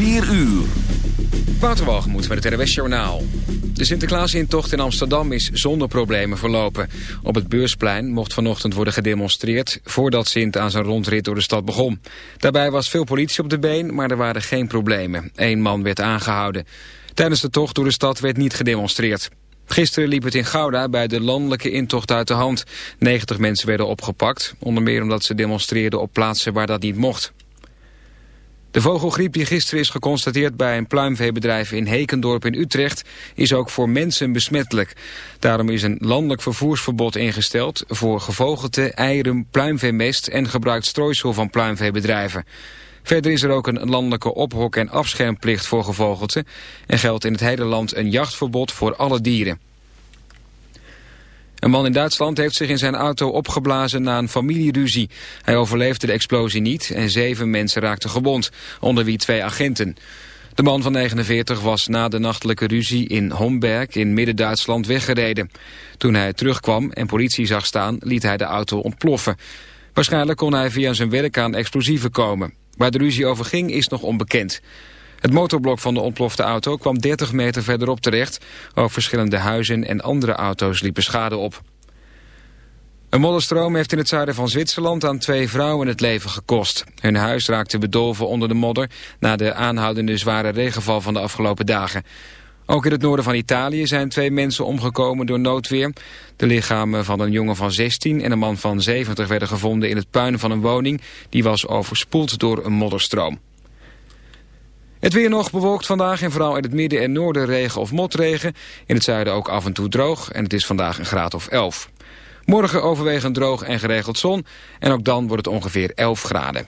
4 uur. Waterwalgemoed met het RWS Journaal. De Sinterklaasintocht in Amsterdam is zonder problemen verlopen. Op het Beursplein mocht vanochtend worden gedemonstreerd... voordat Sint aan zijn rondrit door de stad begon. Daarbij was veel politie op de been, maar er waren geen problemen. Eén man werd aangehouden. Tijdens de tocht door de stad werd niet gedemonstreerd. Gisteren liep het in Gouda bij de landelijke intocht uit de hand. 90 mensen werden opgepakt, onder meer omdat ze demonstreerden op plaatsen waar dat niet mocht. De vogelgriep die gisteren is geconstateerd bij een pluimveebedrijf in Hekendorp in Utrecht is ook voor mensen besmettelijk. Daarom is een landelijk vervoersverbod ingesteld voor gevogelte, eieren, pluimveemest en gebruikt strooisel van pluimveebedrijven. Verder is er ook een landelijke ophok- en afschermplicht voor gevogelte en geldt in het hele land een jachtverbod voor alle dieren. Een man in Duitsland heeft zich in zijn auto opgeblazen na een familieruzie. Hij overleefde de explosie niet en zeven mensen raakten gewond, onder wie twee agenten. De man van 49 was na de nachtelijke ruzie in Homberg in Midden-Duitsland weggereden. Toen hij terugkwam en politie zag staan, liet hij de auto ontploffen. Waarschijnlijk kon hij via zijn werk aan explosieven komen. Waar de ruzie over ging is nog onbekend. Het motorblok van de ontplofte auto kwam 30 meter verderop terecht. Ook verschillende huizen en andere auto's liepen schade op. Een modderstroom heeft in het zuiden van Zwitserland aan twee vrouwen het leven gekost. Hun huis raakte bedolven onder de modder na de aanhoudende zware regenval van de afgelopen dagen. Ook in het noorden van Italië zijn twee mensen omgekomen door noodweer. De lichamen van een jongen van 16 en een man van 70 werden gevonden in het puin van een woning. Die was overspoeld door een modderstroom. Het weer nog bewolkt vandaag en vooral in het midden en noorden regen of motregen. In het zuiden ook af en toe droog en het is vandaag een graad of 11. Morgen overwegend droog en geregeld zon en ook dan wordt het ongeveer 11 graden.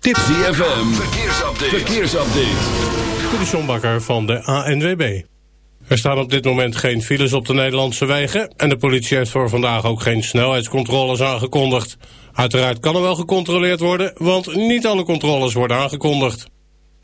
Dit ZFM, verkeersupdate. verkeersupdate. De Bakker van de ANWB. Er staan op dit moment geen files op de Nederlandse wegen... en de politie heeft voor vandaag ook geen snelheidscontroles aangekondigd. Uiteraard kan er wel gecontroleerd worden, want niet alle controles worden aangekondigd.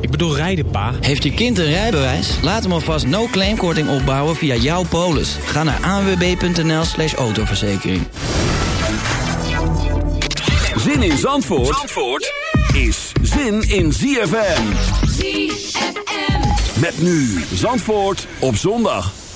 Ik bedoel rijden, pa. Heeft je kind een rijbewijs? Laat hem alvast no-claimkorting opbouwen via jouw polis. Ga naar anwb.nl slash autoverzekering. Zin in Zandvoort, Zandvoort is zin in ZFM. ZFM. Met nu Zandvoort op zondag.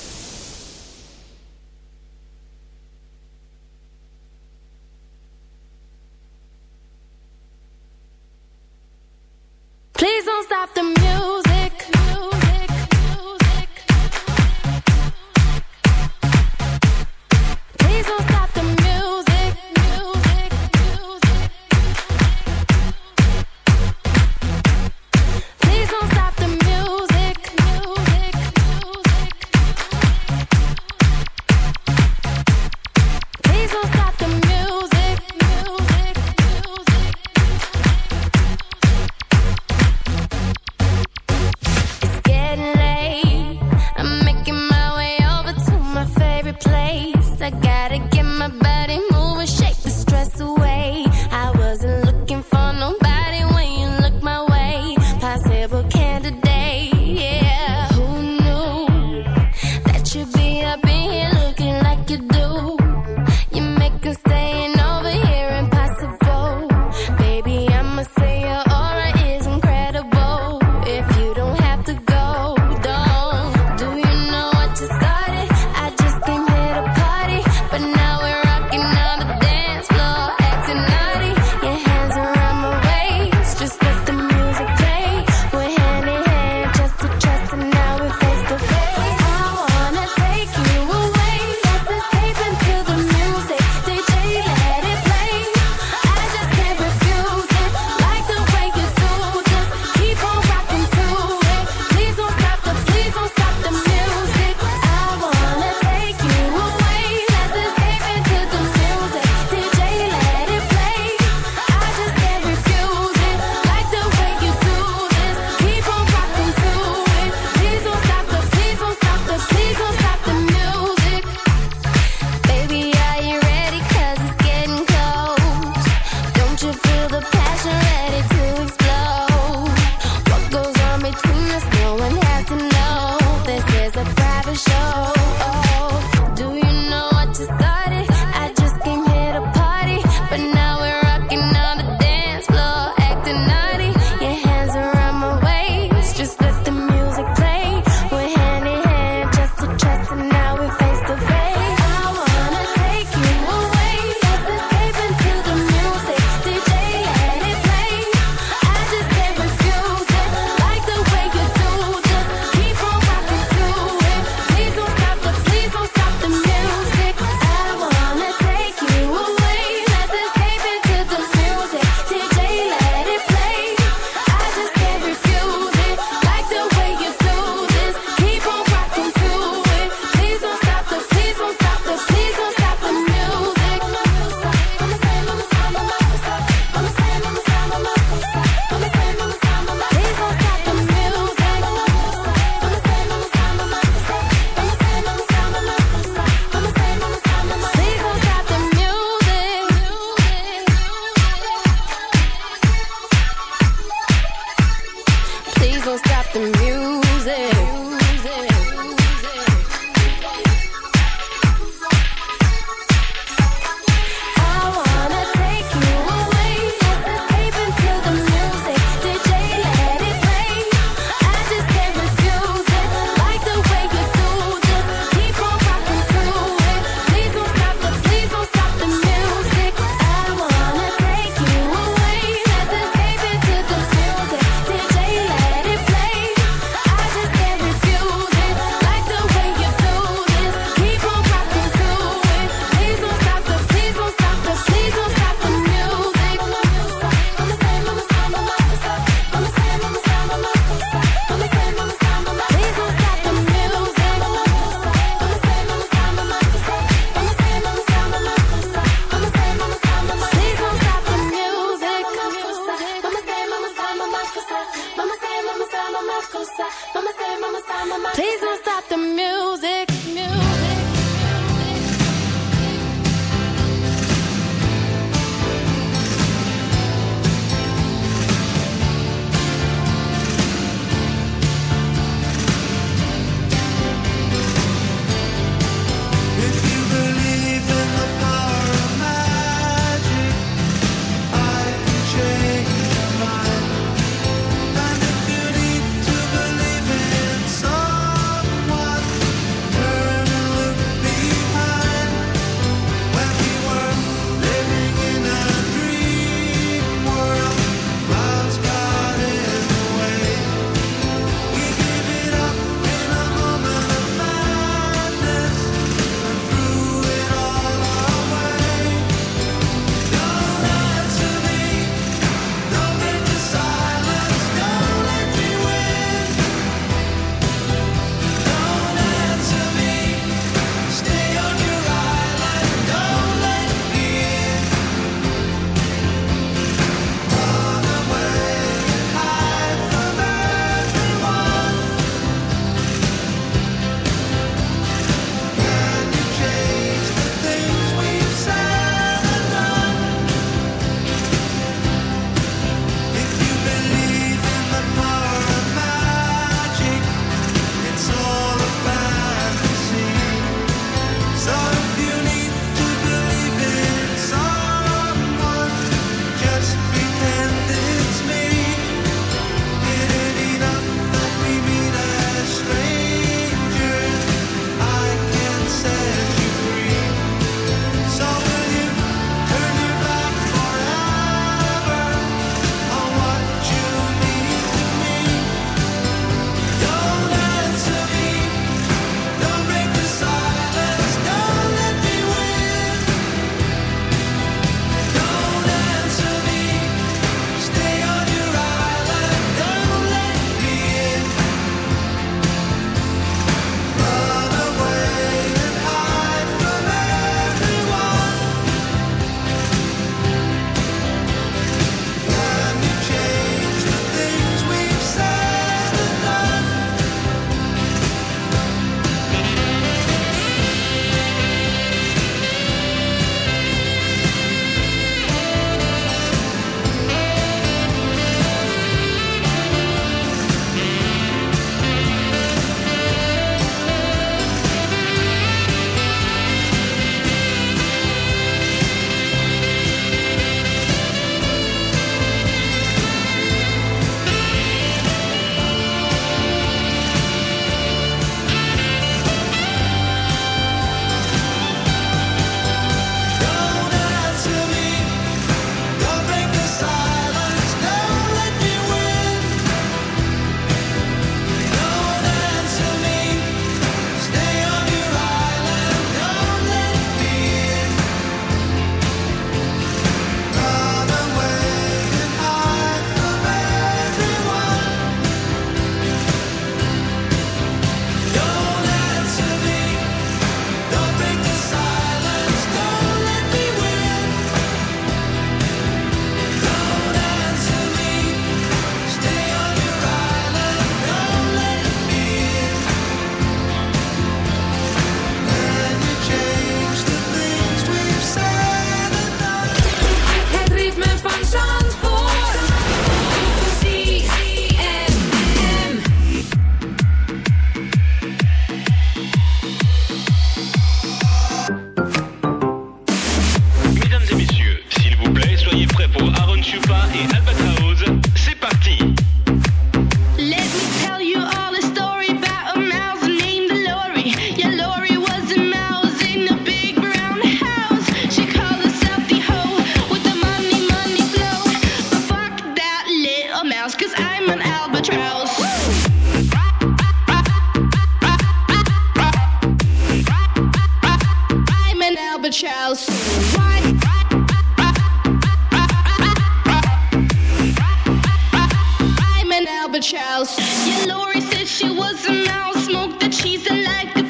Albatross. Yeah, Lori said she was a mouse, smoked the cheese and like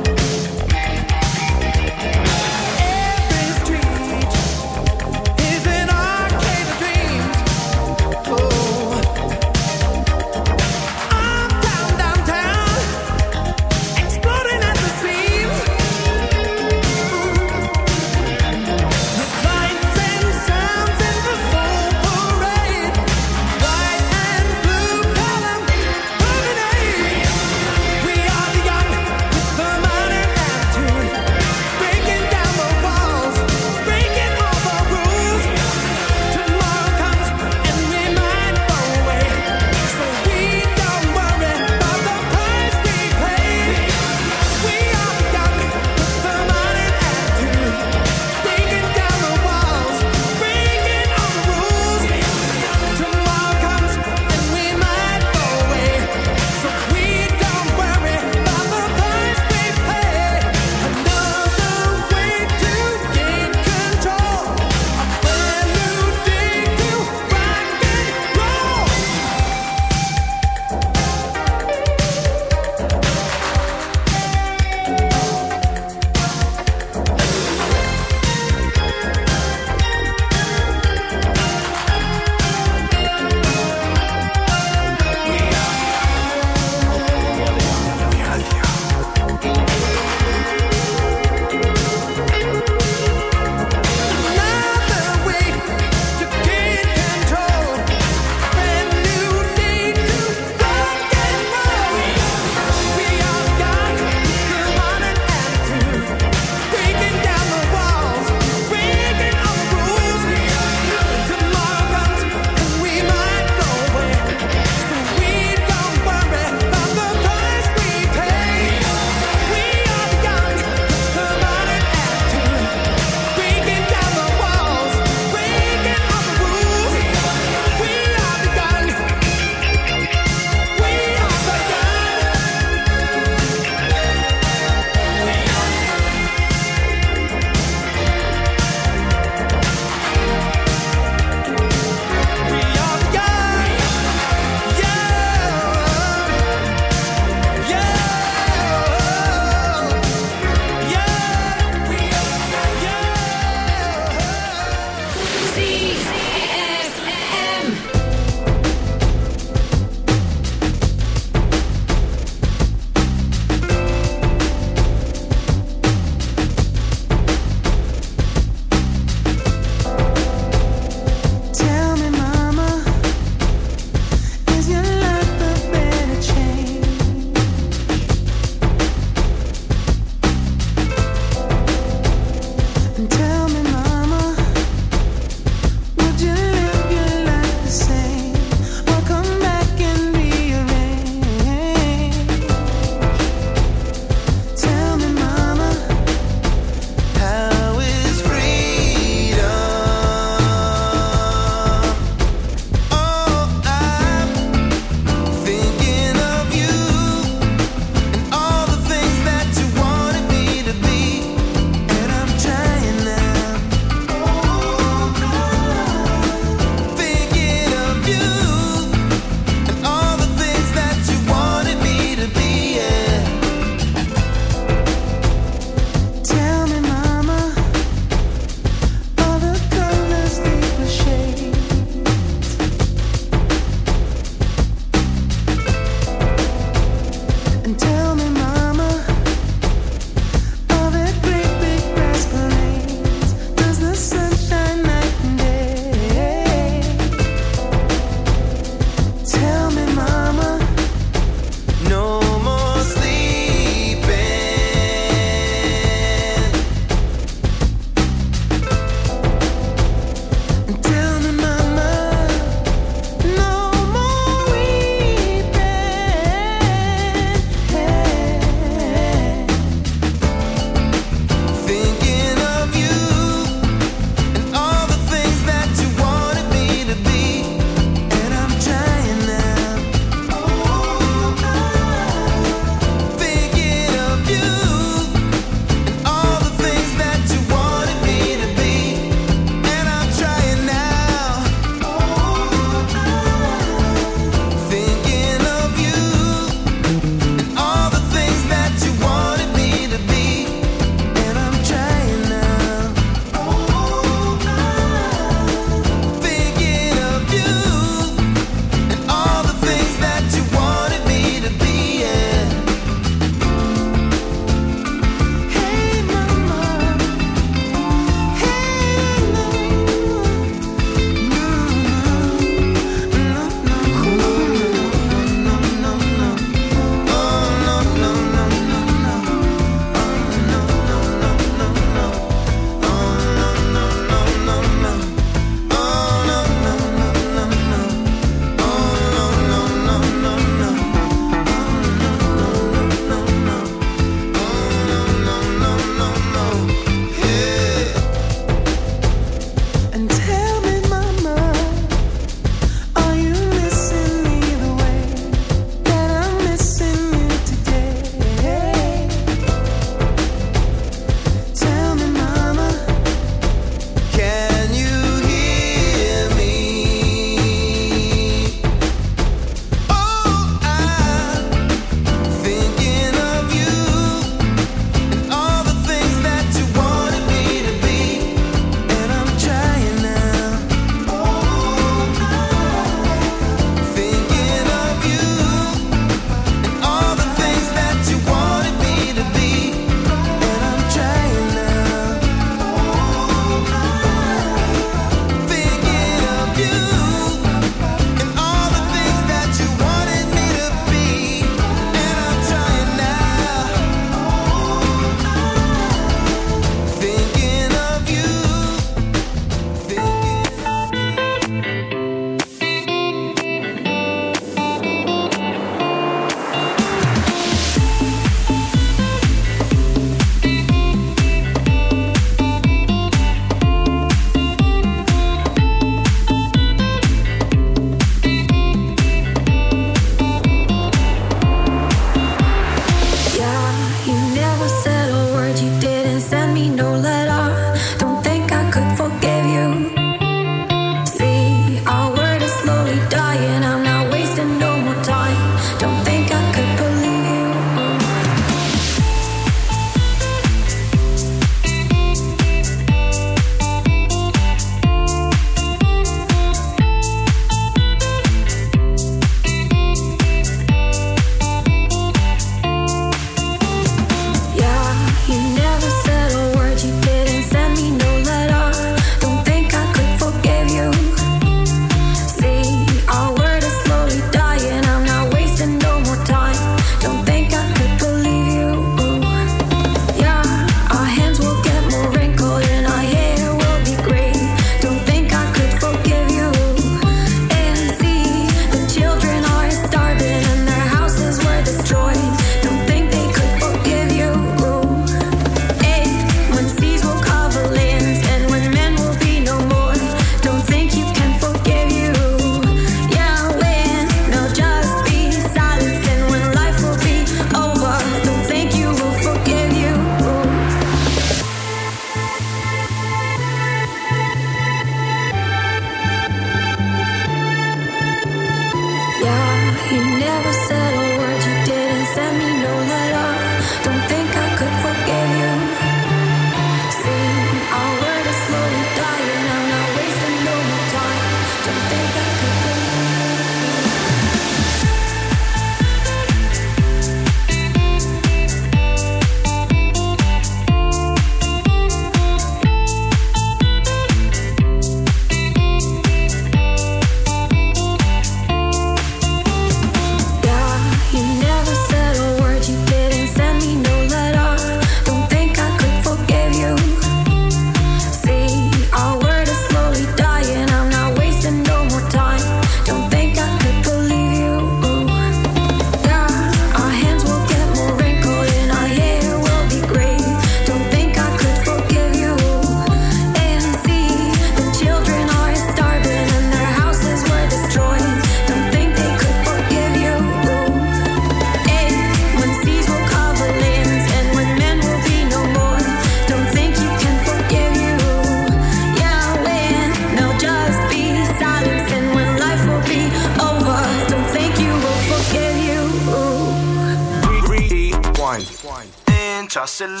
It's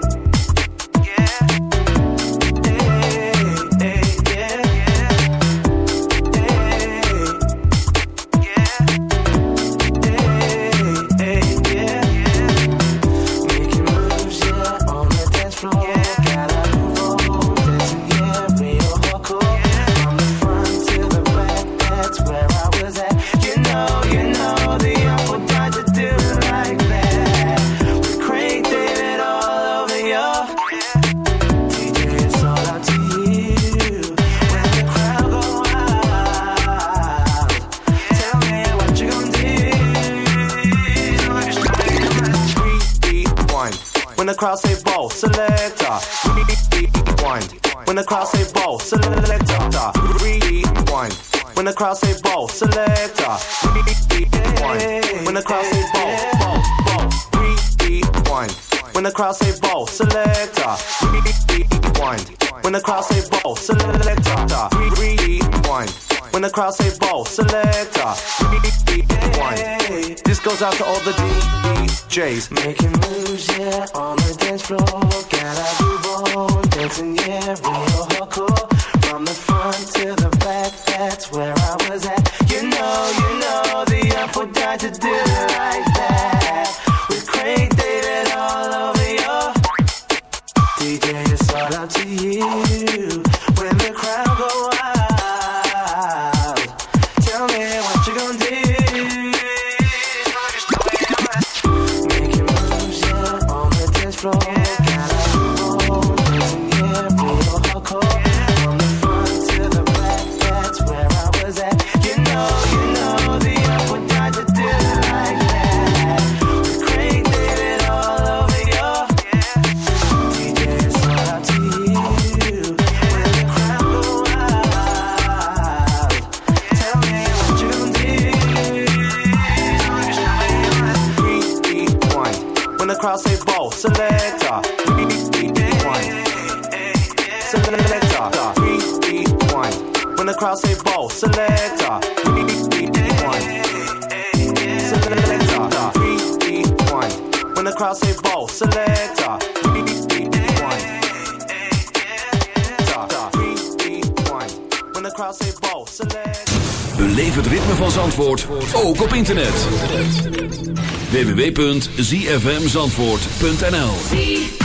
I'll say ball selector. This goes out to all the DJs. Making moves, yeah, on the dance floor. Gotta move on, dancing, yeah, real selector. Three, When the ball, selector. When ball, het ritme van Zandvoort ook op internet www.zfmzandvoort.nl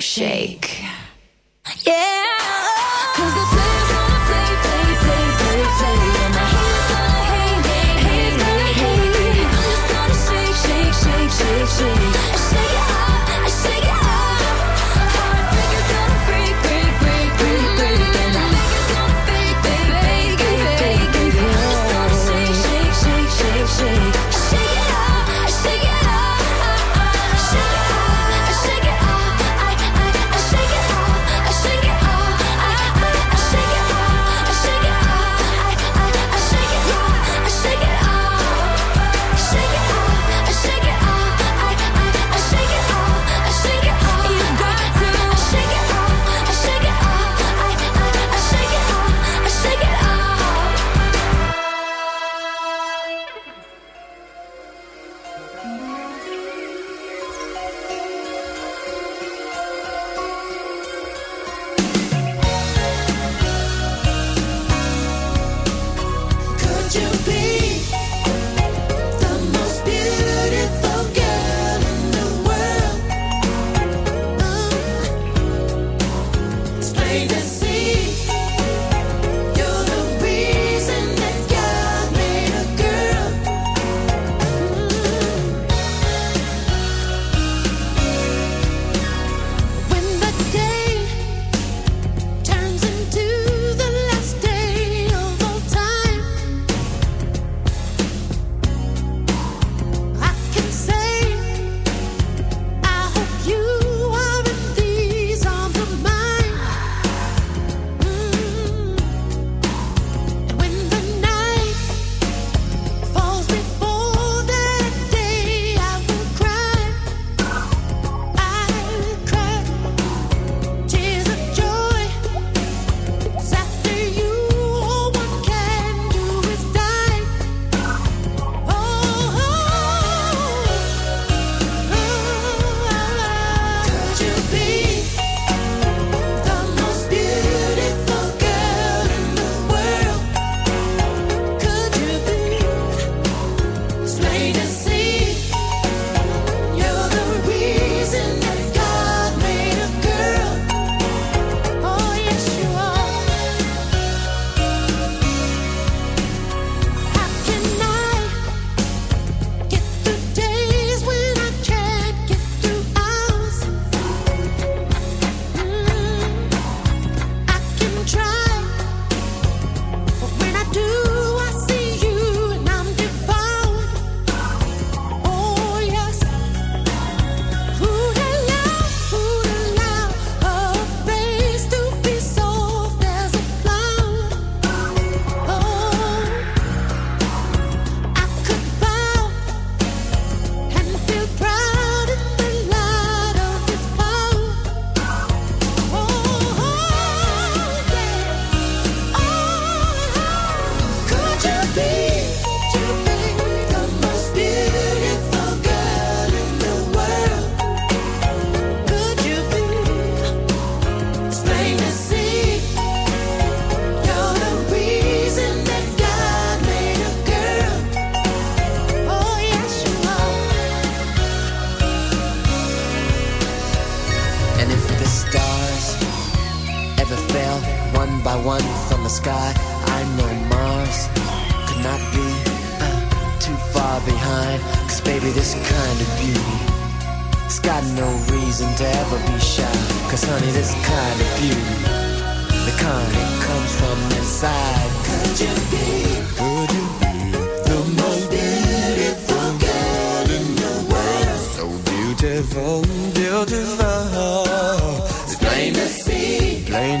shake. Yeah. to ever be shy. Cause honey, this kind of beauty, the kind that comes from inside. Could you be? Could you be the most beautiful girl in the world? So beautiful, beautiful. It's plain to see. Plain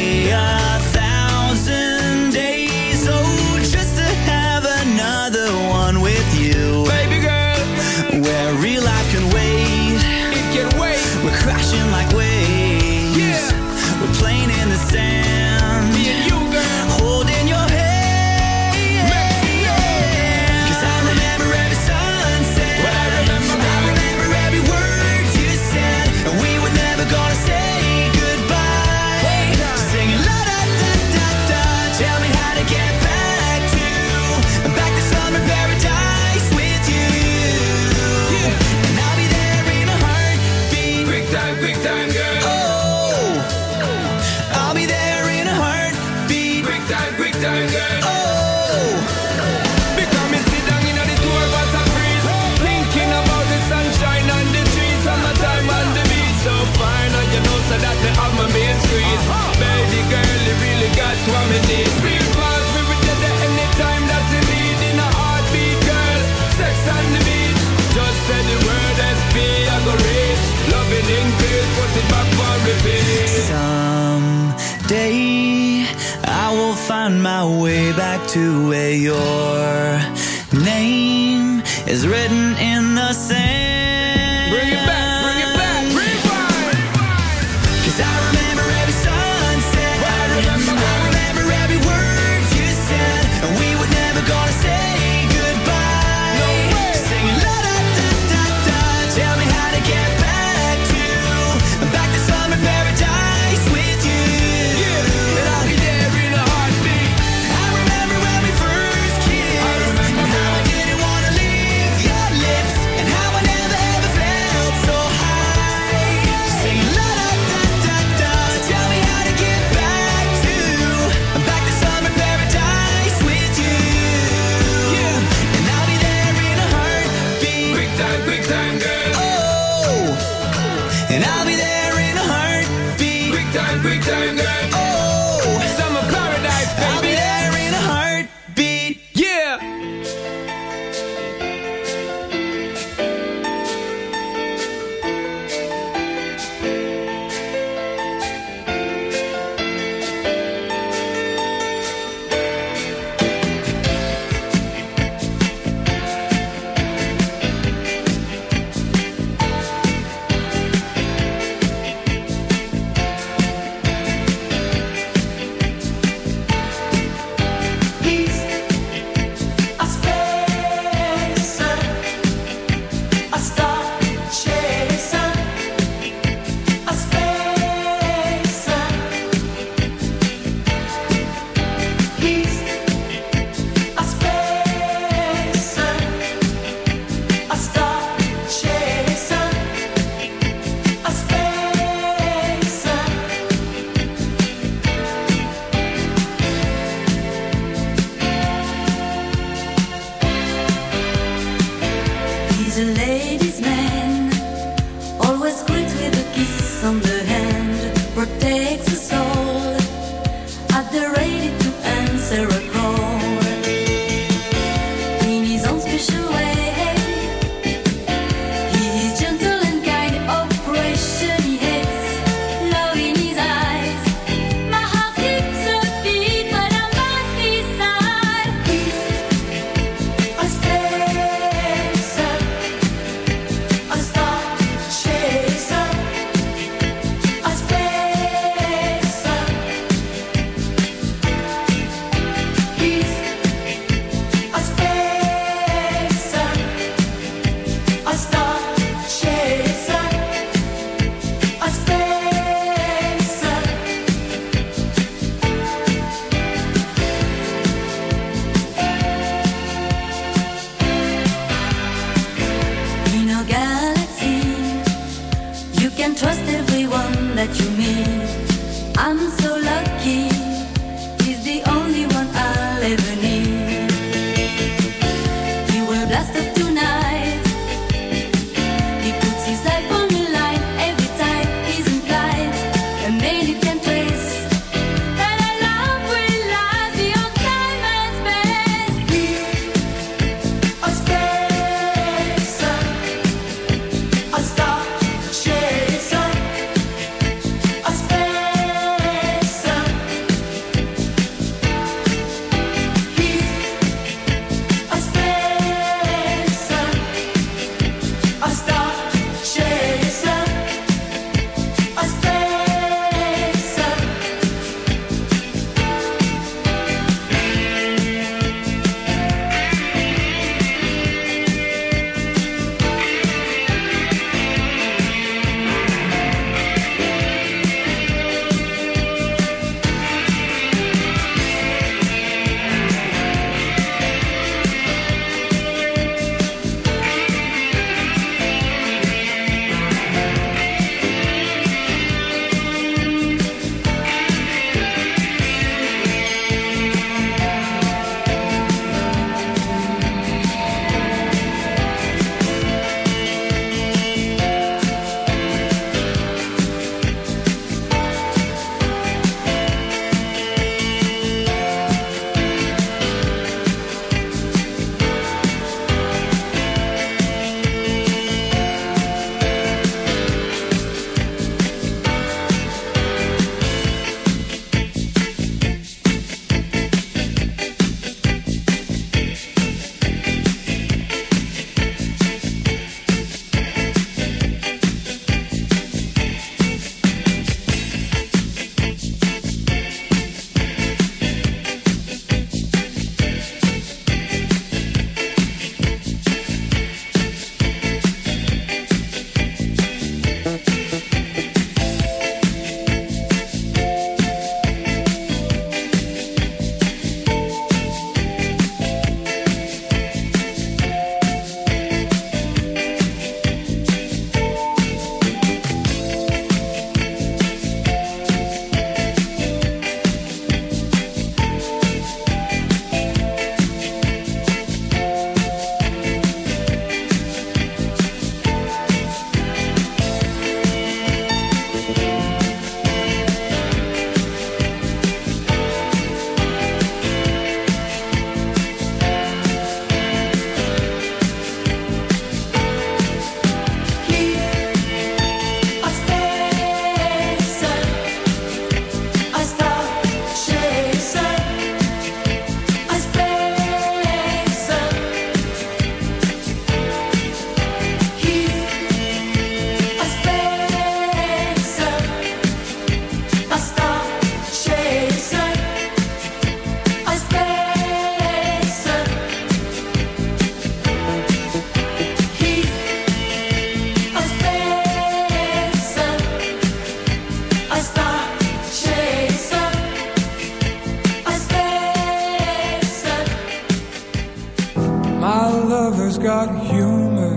Got humor.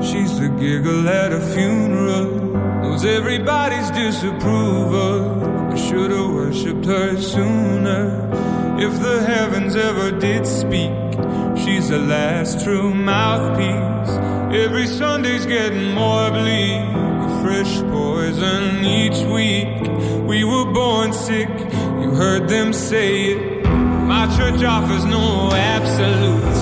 She's the giggle at a funeral. Knows everybody's disapproval. I should've worshipped her sooner. If the heavens ever did speak, she's the last true mouthpiece. Every Sunday's getting more bleak. A fresh poison each week. We were born sick, you heard them say it. My church offers no absolutes.